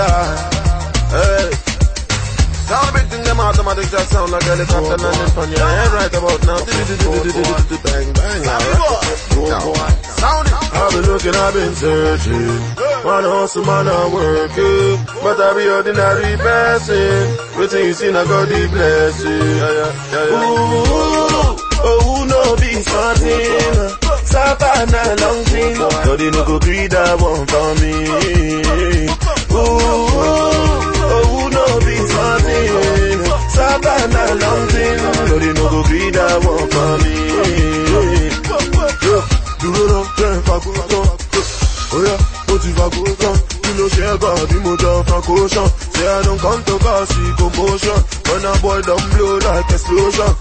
that. Hey. Now them automatics that sound like helicopter landing on your head right about now. Bang bang. Sound it. I've been looking, I've been searching. Man hustle, man not working. But I be ordinary passing. Waiting you see, I got the blessing. Ooh, oh, who no be smarting. Savannah long thing. Nobody no go greed that one for me. Ooh, oh, no be starting? Savannah. So they no go greed that one for me. Dúró lọ, jẹ́ ìfagbó tán. Oya, mo ti fagbó tán. Kí ló ṣe ẹ̀gbọ́n bí mo jọ francotion? Say I don't come to cause commotion. When a boy don't blow like explosion.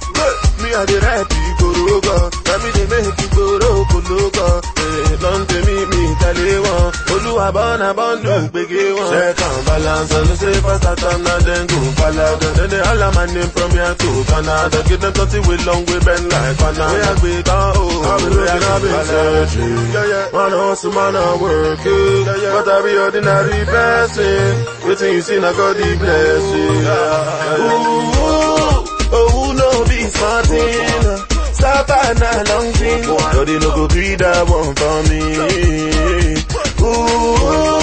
Me I dey rap ìgboro gan. Tẹ́mi dey make. Èrè ló ń tẹ̀mí mi tẹ̀lé wọn. Bọ́ndù gbége wọn. Check and balance on the say fast at time na then go palaga. Then they holla my name from here to Canada. Give them thirty way long way bend like banana. Wey I gbé kan o. I've been looking, I've searching. Yeah, yeah. Man oh, hustle, man I work it. Yeah, yeah. But I be ordinary person. Waiting you see, I got the blessing. Ooh, ooh, oh, who no be smarting? Savannah long So they no go greed that one for me. Ooh,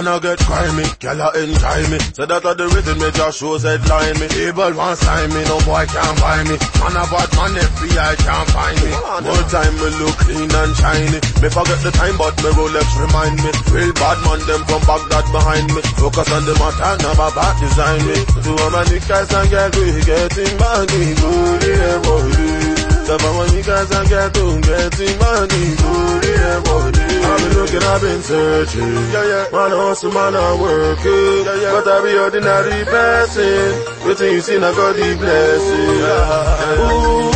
Man, I get grimy, gyal I enjoy me. Say that are the rhythm, me just shows headline me. Evil one sign me, no boy can't buy me. Man, a bad man, FBI can't find me. More time me look clean and shiny. Me forget the time, but me Rolex remind me. Real bad man, them from Baghdad behind me. Focus on the matter, never bad design me. To all my niggas and get we getting money, booty and body. So for my niggas and get to getting money, booty and body. I've been looking, I've been searching. Yeah, yeah. Man, hustle, man, I work it. Yeah, yeah. But I be ordinary person. Waiting you see, I got the blessing. Yeah. Ooh,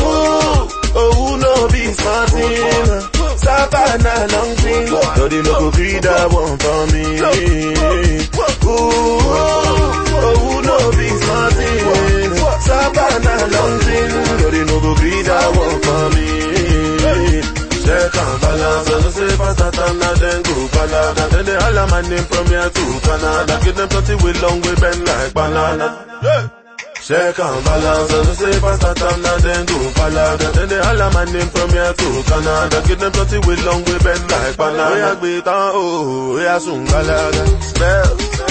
oh, who no be smarting? Savannah long thing. So they no go greed that one for me. Ooh, oh, who no be smarting? Savannah long Check and balance and say fast at time now then go palaga. Then they holla my name from here to Canada. Give them plenty with long way bend like banana. Yeah. Check and balance and say fast at time now then go palaga. Then they holla my name from here to Canada. Give them plenty with long way bend like banana. Oya gbé tán o, oh, oya sùn gbalaga. Spell.